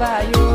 by you.